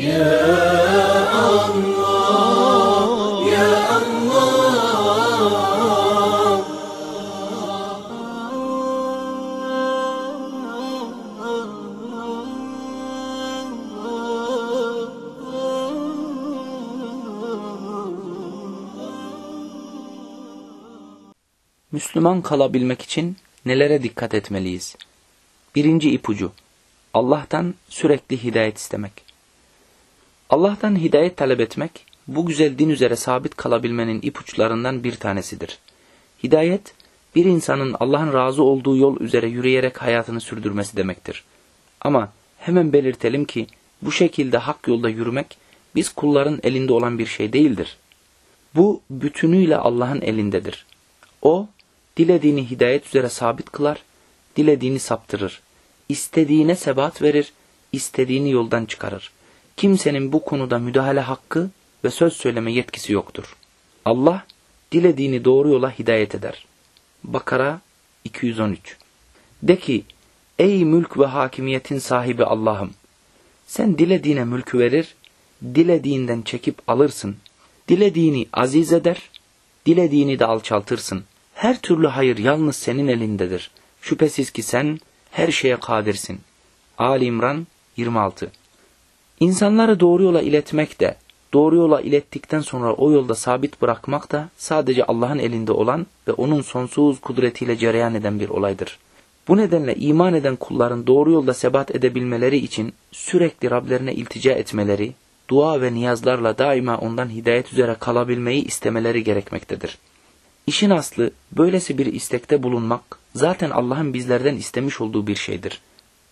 Müslüman kalabilmek için nelere dikkat etmeliyiz? Birinci ipucu, Allah'tan sürekli hidayet istemek. Allah'tan hidayet talep etmek, bu güzel din üzere sabit kalabilmenin ipuçlarından bir tanesidir. Hidayet, bir insanın Allah'ın razı olduğu yol üzere yürüyerek hayatını sürdürmesi demektir. Ama hemen belirtelim ki, bu şekilde hak yolda yürümek, biz kulların elinde olan bir şey değildir. Bu bütünüyle Allah'ın elindedir. O, Dilediğini hidayet üzere sabit kılar, dilediğini saptırır. İstediğine sebat verir, istediğini yoldan çıkarır. Kimsenin bu konuda müdahale hakkı ve söz söyleme yetkisi yoktur. Allah dilediğini doğru yola hidayet eder. Bakara 213 De ki, ey mülk ve hakimiyetin sahibi Allah'ım, sen dilediğine mülkü verir, dilediğinden çekip alırsın. Dilediğini aziz eder, dilediğini de alçaltırsın. Her türlü hayır yalnız senin elindedir. Şüphesiz ki sen her şeye kadirsin. Ali İmran 26 İnsanları doğru yola iletmek de, doğru yola ilettikten sonra o yolda sabit bırakmak da sadece Allah'ın elinde olan ve onun sonsuz kudretiyle cereyan eden bir olaydır. Bu nedenle iman eden kulların doğru yolda sebat edebilmeleri için sürekli Rablerine iltica etmeleri, dua ve niyazlarla daima ondan hidayet üzere kalabilmeyi istemeleri gerekmektedir. İşin aslı böylesi bir istekte bulunmak zaten Allah'ın bizlerden istemiş olduğu bir şeydir.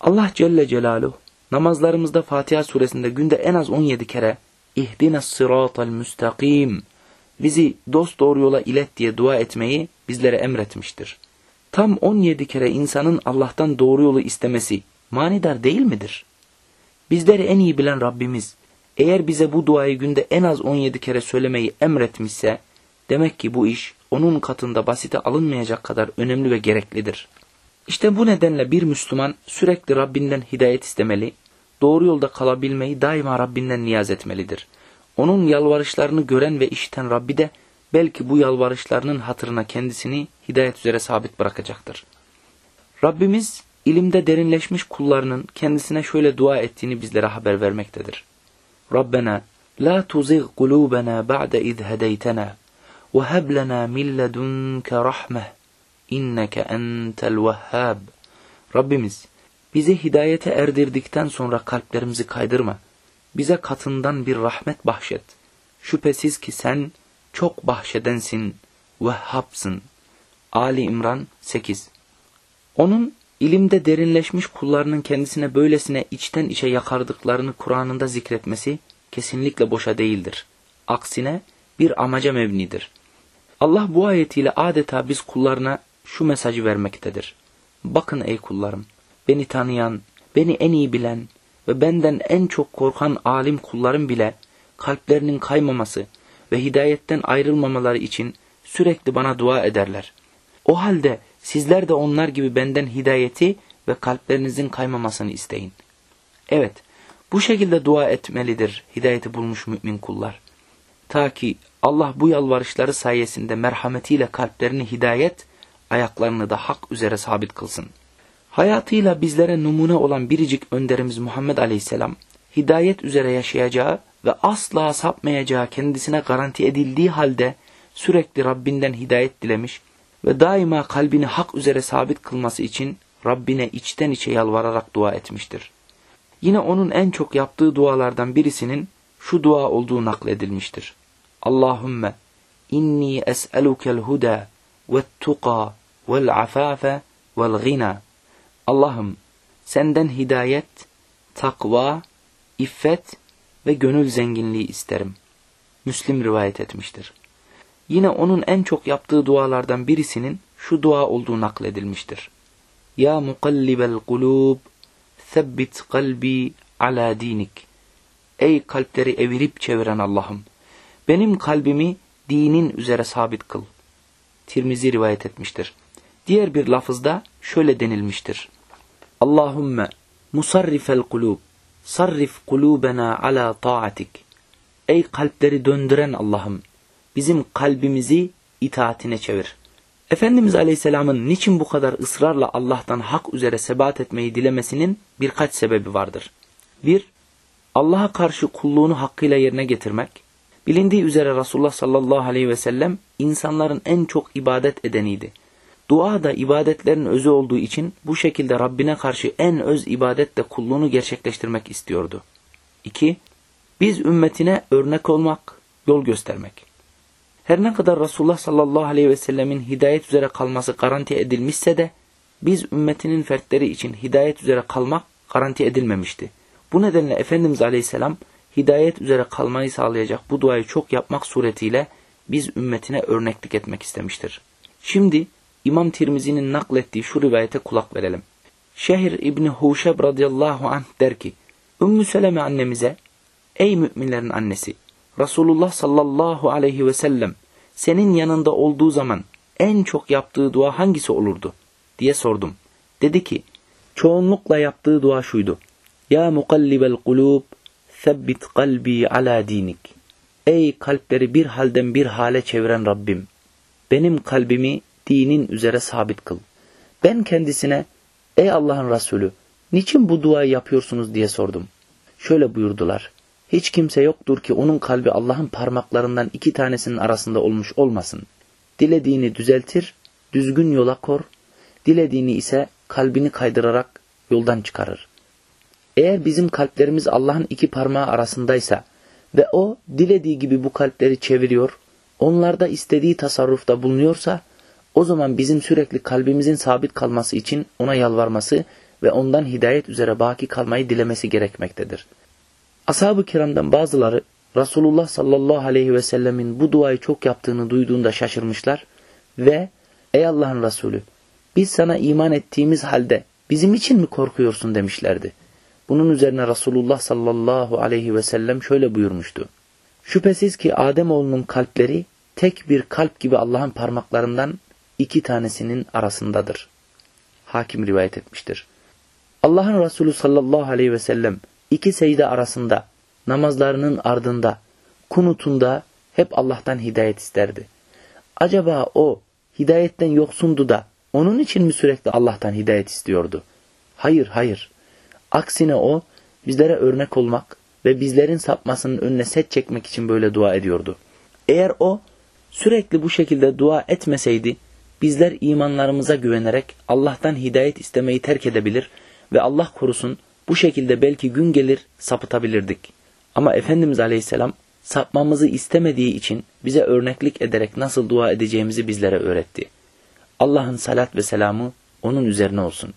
Allah Celle Celaluhu namazlarımızda Fatiha suresinde günde en az 17 kere İhdina sıratal müstakim bizi dost doğru yola ilet diye dua etmeyi bizlere emretmiştir. Tam 17 kere insanın Allah'tan doğru yolu istemesi manidar değil midir? Bizleri en iyi bilen Rabbimiz eğer bize bu duayı günde en az 17 kere söylemeyi emretmişse demek ki bu iş onun katında basite alınmayacak kadar önemli ve gereklidir. İşte bu nedenle bir Müslüman sürekli Rabbinden hidayet istemeli, doğru yolda kalabilmeyi daima Rabbinden niyaz etmelidir. Onun yalvarışlarını gören ve işiten Rabbi de belki bu yalvarışlarının hatırına kendisini hidayet üzere sabit bırakacaktır. Rabbimiz ilimde derinleşmiş kullarının kendisine şöyle dua ettiğini bizlere haber vermektedir. Rabbena la tuzigh kulubena ba'de iz hedeytena ve heb lena min ledunke rahmeh inneke entel vehhab. Rabbimiz bizi hidayete erdirdikten sonra kalplerimizi kaydırma. Bize katından bir rahmet bahşet. Şüphesiz ki sen çok bahşedensin, vehhabsın. Ali İmran 8 Onun ilimde derinleşmiş kullarının kendisine böylesine içten içe yakardıklarını Kur'an'ında zikretmesi kesinlikle boşa değildir. Aksine bir amaca mevnidir. Allah bu ayetiyle adeta biz kullarına şu mesajı vermektedir. Bakın ey kullarım, beni tanıyan, beni en iyi bilen ve benden en çok korkan alim kullarım bile kalplerinin kaymaması ve hidayetten ayrılmamaları için sürekli bana dua ederler. O halde sizler de onlar gibi benden hidayeti ve kalplerinizin kaymamasını isteyin. Evet, bu şekilde dua etmelidir hidayeti bulmuş mümin kullar. Ta ki Allah bu yalvarışları sayesinde merhametiyle kalplerini hidayet, ayaklarını da hak üzere sabit kılsın. Hayatıyla bizlere numune olan biricik önderimiz Muhammed Aleyhisselam, hidayet üzere yaşayacağı ve asla sapmayacağı kendisine garanti edildiği halde sürekli Rabbinden hidayet dilemiş ve daima kalbini hak üzere sabit kılması için Rabbine içten içe yalvararak dua etmiştir. Yine onun en çok yaptığı dualardan birisinin şu dua olduğu nakledilmiştir. Allahümme inni es'elukel huda afafe vel gina. Allah'ım senden hidayet, takva, iffet ve gönül zenginliği isterim. Müslim rivayet etmiştir. Yine onun en çok yaptığı dualardan birisinin şu dua olduğu nakledilmiştir. Ya mukallibel kulub, sebbit kalbi ala dinik. Ey kalpleri evirip çeviren Allah'ım! Benim kalbimi dinin üzere sabit kıl. Tirmizi rivayet etmiştir. Diğer bir lafızda şöyle denilmiştir. Allahümme musarrifel kulub, sarrif kulubena ala taatik. Ey kalpleri döndüren Allah'ım, bizim kalbimizi itaatine çevir. Efendimiz Aleyhisselam'ın niçin bu kadar ısrarla Allah'tan hak üzere sebat etmeyi dilemesinin birkaç sebebi vardır. 1. Allah'a karşı kulluğunu hakkıyla yerine getirmek. Bilindiği üzere Resulullah sallallahu aleyhi ve sellem insanların en çok ibadet edeniydi. Dua da ibadetlerin özü olduğu için bu şekilde Rabbine karşı en öz ibadetle kulluğunu gerçekleştirmek istiyordu. 2. Biz ümmetine örnek olmak, yol göstermek. Her ne kadar Resulullah sallallahu aleyhi ve sellemin hidayet üzere kalması garanti edilmişse de biz ümmetinin fertleri için hidayet üzere kalmak garanti edilmemişti. Bu nedenle Efendimiz aleyhisselam hidayet üzere kalmayı sağlayacak bu duayı çok yapmak suretiyle biz ümmetine örneklik etmek istemiştir. Şimdi İmam Tirmizi'nin naklettiği şu rivayete kulak verelim. Şehir İbni Huşeb radıyallahu anh der ki, Ümmü Seleme annemize, Ey müminlerin annesi, Resulullah sallallahu aleyhi ve sellem senin yanında olduğu zaman en çok yaptığı dua hangisi olurdu diye sordum. Dedi ki çoğunlukla yaptığı dua şuydu. Ya mukallibel kulub sebbit kalbi ala dinik. Ey kalpleri bir halden bir hale çeviren Rabbim. Benim kalbimi dinin üzere sabit kıl. Ben kendisine ey Allah'ın Resulü niçin bu duayı yapıyorsunuz diye sordum. Şöyle buyurdular. Hiç kimse yoktur ki onun kalbi Allah'ın parmaklarından iki tanesinin arasında olmuş olmasın. Dilediğini düzeltir, düzgün yola kor, dilediğini ise kalbini kaydırarak yoldan çıkarır. Eğer bizim kalplerimiz Allah'ın iki parmağı arasındaysa ve O dilediği gibi bu kalpleri çeviriyor, onlarda istediği tasarrufta bulunuyorsa, o zaman bizim sürekli kalbimizin sabit kalması için ona yalvarması ve ondan hidayet üzere baki kalmayı dilemesi gerekmektedir. Ashab-ı kiramdan bazıları Resulullah sallallahu aleyhi ve sellemin bu duayı çok yaptığını duyduğunda şaşırmışlar ve ''Ey Allah'ın Resulü biz sana iman ettiğimiz halde bizim için mi korkuyorsun?'' demişlerdi. Bunun üzerine Resulullah sallallahu aleyhi ve sellem şöyle buyurmuştu. Şüphesiz ki Ademoğlunun kalpleri tek bir kalp gibi Allah'ın parmaklarından iki tanesinin arasındadır. Hakim rivayet etmiştir. Allah'ın Resulü sallallahu aleyhi ve sellem iki secde arasında, namazlarının ardında, kunutunda hep Allah'tan hidayet isterdi. Acaba o hidayetten yoksundu da onun için mi sürekli Allah'tan hidayet istiyordu? Hayır, hayır. Aksine o bizlere örnek olmak ve bizlerin sapmasının önüne set çekmek için böyle dua ediyordu. Eğer o sürekli bu şekilde dua etmeseydi bizler imanlarımıza güvenerek Allah'tan hidayet istemeyi terk edebilir ve Allah korusun bu şekilde belki gün gelir sapıtabilirdik. Ama Efendimiz Aleyhisselam sapmamızı istemediği için bize örneklik ederek nasıl dua edeceğimizi bizlere öğretti. Allah'ın salat ve selamı onun üzerine olsun.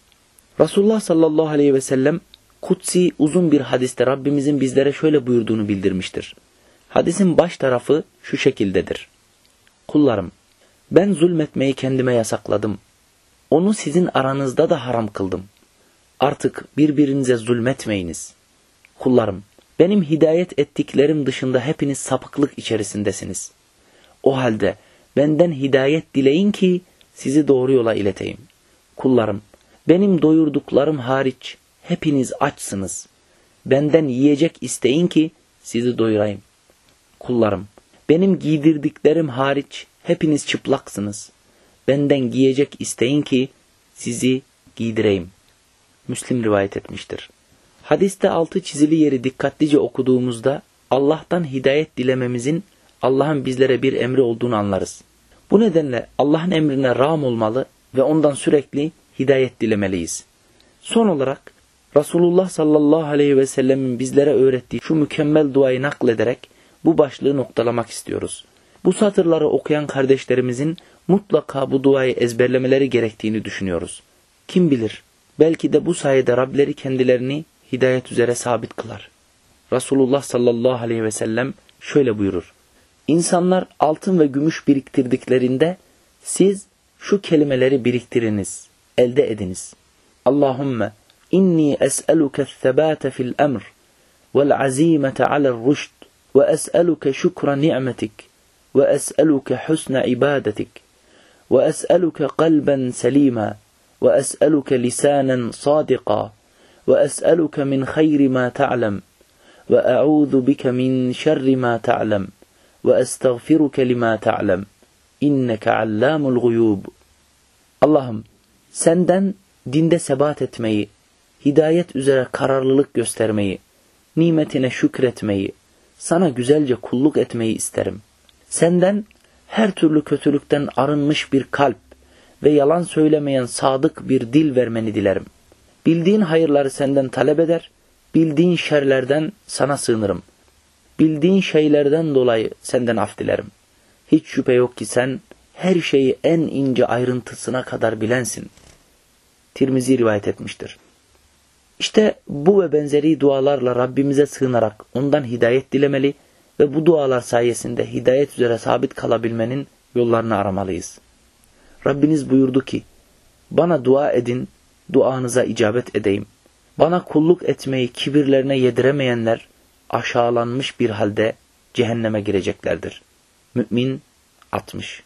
Resulullah sallallahu aleyhi ve sellem kutsi uzun bir hadiste Rabbimizin bizlere şöyle buyurduğunu bildirmiştir. Hadisin baş tarafı şu şekildedir. Kullarım, ben zulmetmeyi kendime yasakladım. Onu sizin aranızda da haram kıldım. Artık birbirinize zulmetmeyiniz. Kullarım, benim hidayet ettiklerim dışında hepiniz sapıklık içerisindesiniz. O halde benden hidayet dileyin ki sizi doğru yola ileteyim. Kullarım, benim doyurduklarım hariç hepiniz açsınız. Benden yiyecek isteyin ki sizi doyurayım. Kullarım, benim giydirdiklerim hariç hepiniz çıplaksınız. Benden giyecek isteyin ki sizi giydireyim.'' Müslim rivayet etmiştir. Hadiste altı çizili yeri dikkatlice okuduğumuzda Allah'tan hidayet dilememizin Allah'ın bizlere bir emri olduğunu anlarız. Bu nedenle Allah'ın emrine rağm olmalı ve ondan sürekli hidayet dilemeliyiz. Son olarak Resulullah sallallahu aleyhi ve sellemin bizlere öğrettiği şu mükemmel duayı naklederek bu başlığı noktalamak istiyoruz. Bu satırları okuyan kardeşlerimizin mutlaka bu duayı ezberlemeleri gerektiğini düşünüyoruz. Kim bilir Belki de bu sayede Rableri kendilerini hidayet üzere sabit kılar. Resulullah sallallahu aleyhi ve sellem şöyle buyurur. İnsanlar altın ve gümüş biriktirdiklerinde siz şu kelimeleri biriktiriniz, elde ediniz. Allahümme inni es'eluke thebate fil emr vel azimete alel rüşd ve es'eluke şükra ni'metik ve es'eluke husne ibadetik ve es'eluke kalben selima وأسألك لسانا صادقا وأسألك من خير ما تعلم وأعوذ بك من شر ما تعلم وأستغفرك لما تعلم إنك علام الغيوب Allah'ım senden dinde sebat etmeyi, hidayet üzere kararlılık göstermeyi, nimetine şükretmeyi, sana güzelce kulluk etmeyi isterim. Senden her türlü kötülükten arınmış bir kalp ve yalan söylemeyen sadık bir dil vermeni dilerim. Bildiğin hayırları senden talep eder, bildiğin şerlerden sana sığınırım. Bildiğin şeylerden dolayı senden af dilerim. Hiç şüphe yok ki sen her şeyi en ince ayrıntısına kadar bilensin. Tirmizi rivayet etmiştir. İşte bu ve benzeri dualarla Rabbimize sığınarak ondan hidayet dilemeli ve bu dualar sayesinde hidayet üzere sabit kalabilmenin yollarını aramalıyız. Rabbiniz buyurdu ki, bana dua edin, duanıza icabet edeyim. Bana kulluk etmeyi kibirlerine yediremeyenler aşağılanmış bir halde cehenneme gireceklerdir. Mü'min 60